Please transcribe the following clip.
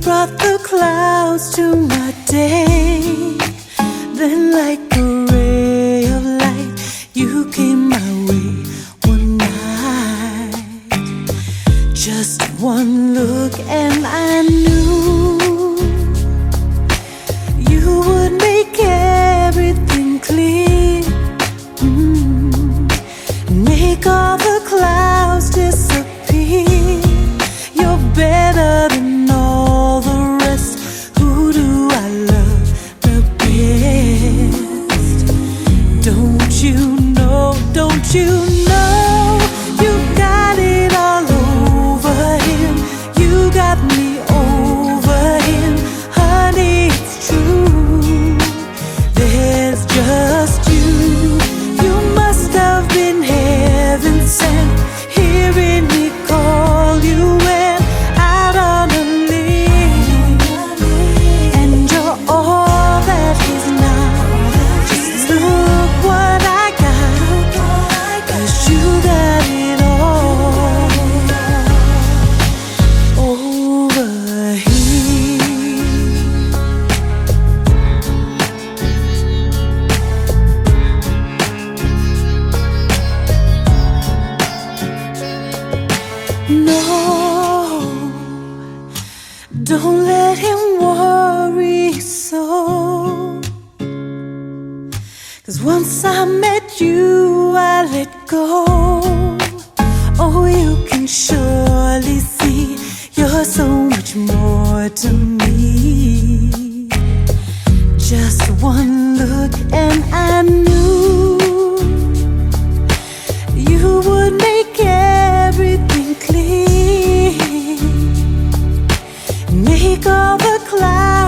Brought the clouds to my day, then like a No, don't let him worry so. Cause once I met you, I let go. Oh, you can surely see you're so much more to me. Just one look, and I peak all a cloud.